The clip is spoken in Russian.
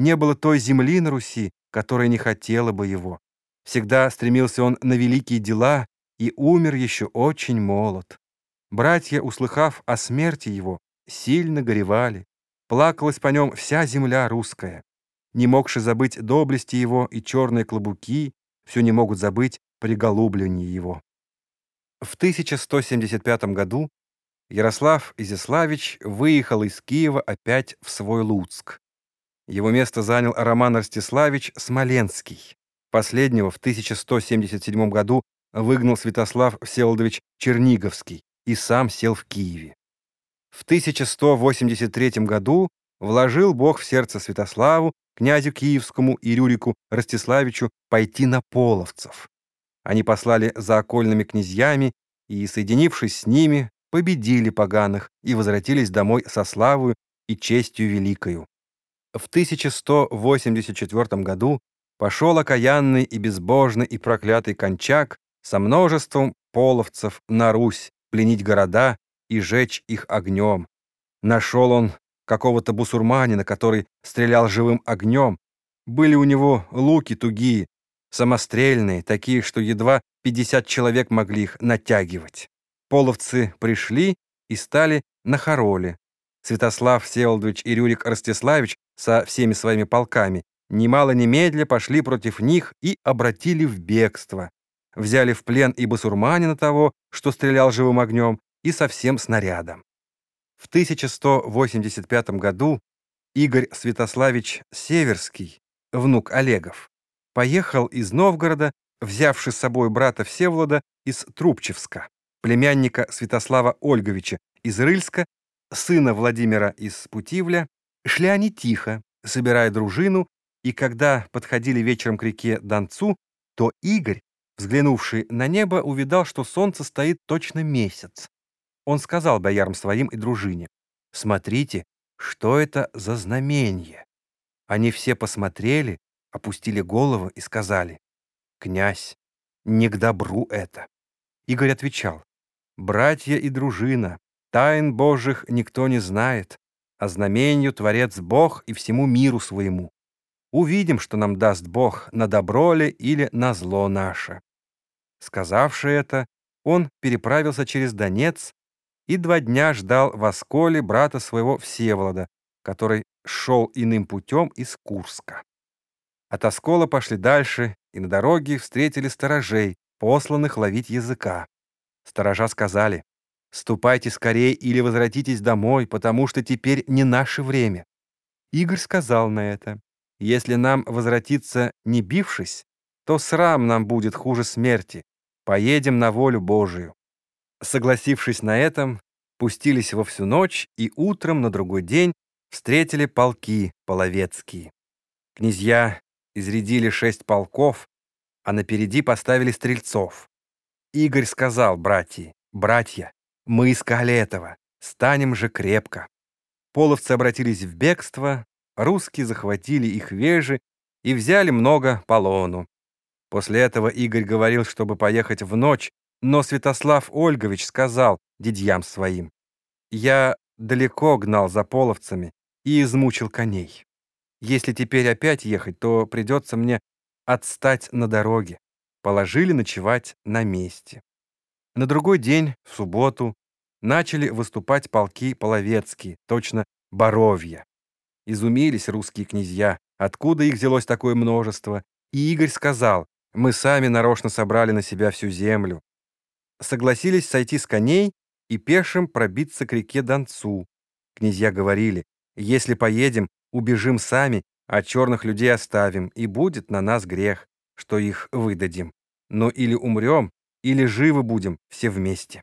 не было той земли на Руси, которая не хотела бы его. Всегда стремился он на великие дела и умер еще очень молод. Братья, услыхав о смерти его, сильно горевали. Плакалась по нем вся земля русская. Не могши забыть доблести его и черные клобуки, все не могут забыть приголубливание его. В 1175 году Ярослав Изяславич выехал из Киева опять в свой Луцк. Его место занял Роман Ростиславич Смоленский. Последнего в 1177 году выгнал Святослав Всеволодович Черниговский и сам сел в Киеве. В 1183 году вложил Бог в сердце Святославу, князю Киевскому и Рюрику Ростиславичу пойти на половцев. Они послали за окольными князьями и, соединившись с ними, победили поганых и возвратились домой со славою и честью великою. В 1184 году пошел окаянный и безбожный и проклятый кончак со множеством половцев на Русь пленить города и жечь их огнем. Нашел он какого-то бусурманина, который стрелял живым огнем. Были у него луки тугие, самострельные, такие, что едва 50 человек могли их натягивать. Половцы пришли и стали на хороле. Святослав Всеволодович и Рюрик Ростиславич со всеми своими полками немало немедля пошли против них и обратили в бегство. Взяли в плен и басурманина того, что стрелял живым огнем, и со всем снарядом. В 1185 году Игорь Святославич Северский, внук Олегов, поехал из Новгорода, взявши с собой брата Всеволода из Трубчевска, племянника Святослава Ольговича из Рыльска, сына Владимира из Путивля, шли они тихо, собирая дружину, и когда подходили вечером к реке Донцу, то Игорь, взглянувший на небо, увидал, что солнце стоит точно месяц. Он сказал боярам своим и дружине, «Смотрите, что это за знамение?» Они все посмотрели, опустили головы и сказали, «Князь, не к добру это». Игорь отвечал, «Братья и дружина, тайн Божьих никто не знает, а знаменью Творец Бог и всему миру своему. Увидим, что нам даст Бог, на добро ли или на зло наше». Сказавши это, он переправился через Донец и два дня ждал в Осколе брата своего Всеволода, который шел иным путем из Курска. От Оскола пошли дальше, и на дороге встретили сторожей, посланных ловить языка. Сторожа сказали, «Ступайте скорее или возвратитесь домой, потому что теперь не наше время». Игорь сказал на это, «Если нам возвратиться, не бившись, то срам нам будет хуже смерти. Поедем на волю Божию». Согласившись на этом, пустились во всю ночь и утром на другой день встретили полки половецкие. Князья изрядили шесть полков, а напереди поставили стрельцов. Игорь сказал братья, «Братья, мы искали этого, станем же крепко». Половцы обратились в бегство, русские захватили их вежи и взяли много полону. После этого Игорь говорил, чтобы поехать в ночь, но Святослав Ольгович сказал дядьям своим, «Я далеко гнал за половцами и измучил коней. Если теперь опять ехать, то придется мне отстать на дороге. Положили ночевать на месте. На другой день, в субботу, начали выступать полки половецкие, точно Боровья. Изумились русские князья, откуда их взялось такое множество, и Игорь сказал, мы сами нарочно собрали на себя всю землю. Согласились сойти с коней и пешим пробиться к реке Донцу. Князья говорили, если поедем, убежим сами, а черных людей оставим, и будет на нас грех, что их выдадим. Но или умрем, или живы будем все вместе.